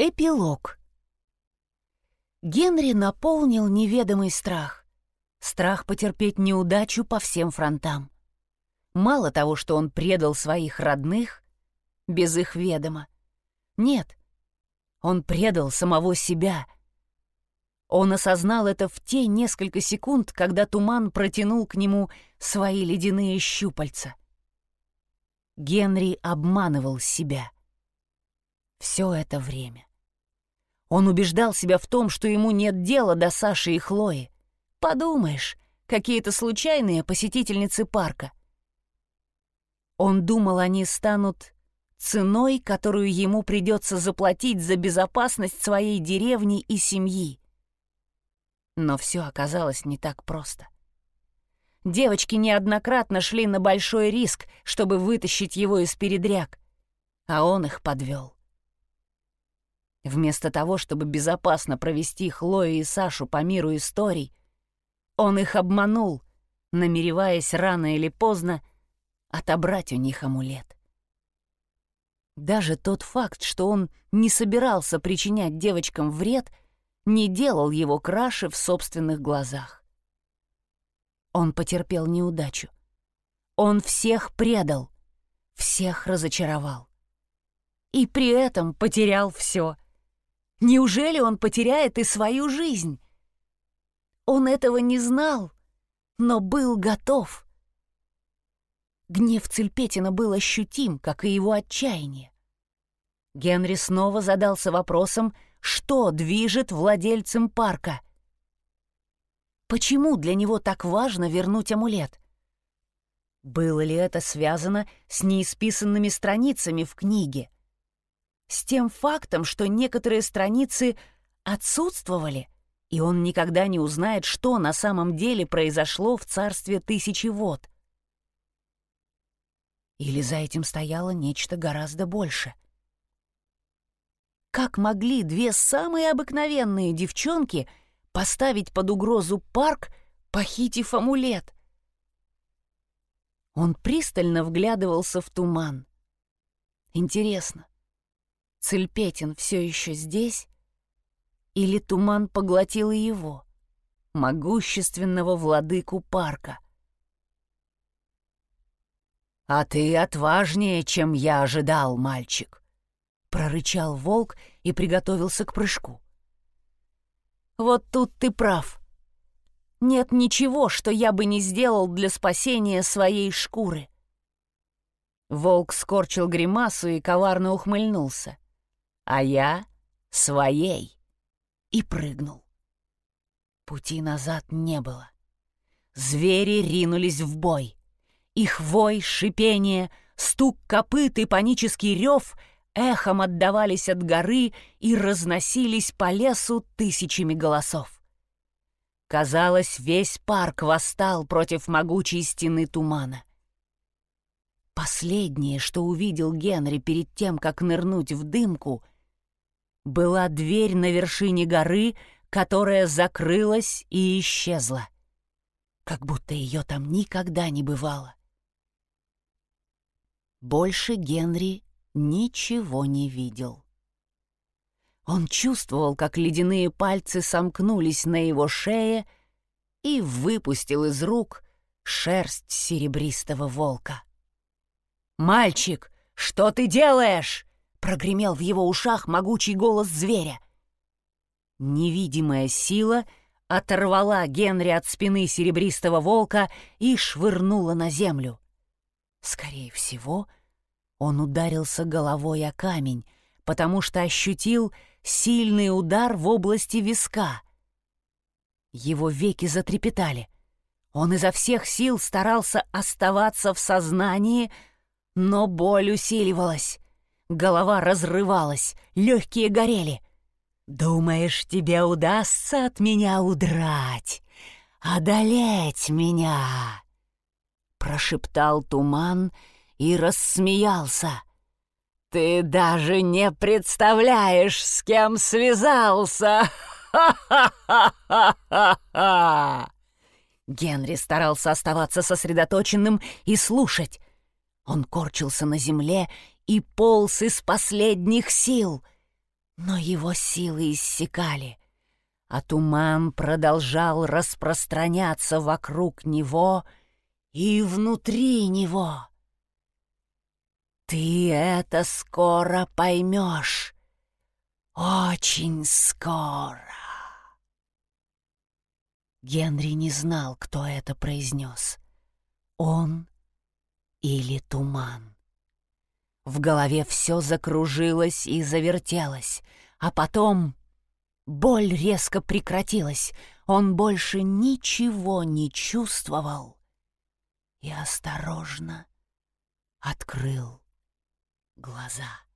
Эпилог. Генри наполнил неведомый страх. Страх потерпеть неудачу по всем фронтам. Мало того, что он предал своих родных, без их ведома. Нет, он предал самого себя. Он осознал это в те несколько секунд, когда туман протянул к нему свои ледяные щупальца. Генри обманывал себя. Все это время. Он убеждал себя в том, что ему нет дела до Саши и Хлои. Подумаешь, какие-то случайные посетительницы парка. Он думал, они станут ценой, которую ему придется заплатить за безопасность своей деревни и семьи. Но все оказалось не так просто. Девочки неоднократно шли на большой риск, чтобы вытащить его из передряг, а он их подвел. Вместо того, чтобы безопасно провести Хлою и Сашу по миру историй, он их обманул, намереваясь рано или поздно отобрать у них амулет. Даже тот факт, что он не собирался причинять девочкам вред, не делал его краше в собственных глазах. Он потерпел неудачу. Он всех предал, всех разочаровал. И при этом потерял все — Неужели он потеряет и свою жизнь? Он этого не знал, но был готов. Гнев Цельпетина был ощутим, как и его отчаяние. Генри снова задался вопросом, что движет владельцем парка. Почему для него так важно вернуть амулет? Было ли это связано с неисписанными страницами в книге? С тем фактом, что некоторые страницы отсутствовали, и он никогда не узнает, что на самом деле произошло в царстве тысячи вод. Или за этим стояло нечто гораздо больше. Как могли две самые обыкновенные девчонки поставить под угрозу парк, похитив амулет? Он пристально вглядывался в туман. Интересно, Цельпетин все еще здесь? Или туман поглотил его, могущественного владыку парка? «А ты отважнее, чем я ожидал, мальчик», — прорычал волк и приготовился к прыжку. «Вот тут ты прав. Нет ничего, что я бы не сделал для спасения своей шкуры». Волк скорчил гримасу и коварно ухмыльнулся а я — своей. И прыгнул. Пути назад не было. Звери ринулись в бой. Их вой, шипение, стук копыт и панический рев эхом отдавались от горы и разносились по лесу тысячами голосов. Казалось, весь парк восстал против могучей стены тумана. Последнее, что увидел Генри перед тем, как нырнуть в дымку — была дверь на вершине горы, которая закрылась и исчезла. Как будто ее там никогда не бывало. Больше Генри ничего не видел. Он чувствовал, как ледяные пальцы сомкнулись на его шее и выпустил из рук шерсть серебристого волка. «Мальчик, что ты делаешь?» Прогремел в его ушах могучий голос зверя. Невидимая сила оторвала Генри от спины серебристого волка и швырнула на землю. Скорее всего, он ударился головой о камень, потому что ощутил сильный удар в области виска. Его веки затрепетали. Он изо всех сил старался оставаться в сознании, но боль усиливалась. Голова разрывалась, легкие горели. «Думаешь, тебе удастся от меня удрать, одолеть меня?» Прошептал туман и рассмеялся. «Ты даже не представляешь, с кем связался!» «Ха-ха-ха-ха-ха!» Генри старался оставаться сосредоточенным и слушать. Он корчился на земле и полз из последних сил. Но его силы иссякали, а туман продолжал распространяться вокруг него и внутри него. «Ты это скоро поймешь, очень скоро!» Генри не знал, кто это произнес. Он или туман. В голове все закружилось и завертелось, а потом боль резко прекратилась. Он больше ничего не чувствовал и осторожно открыл глаза.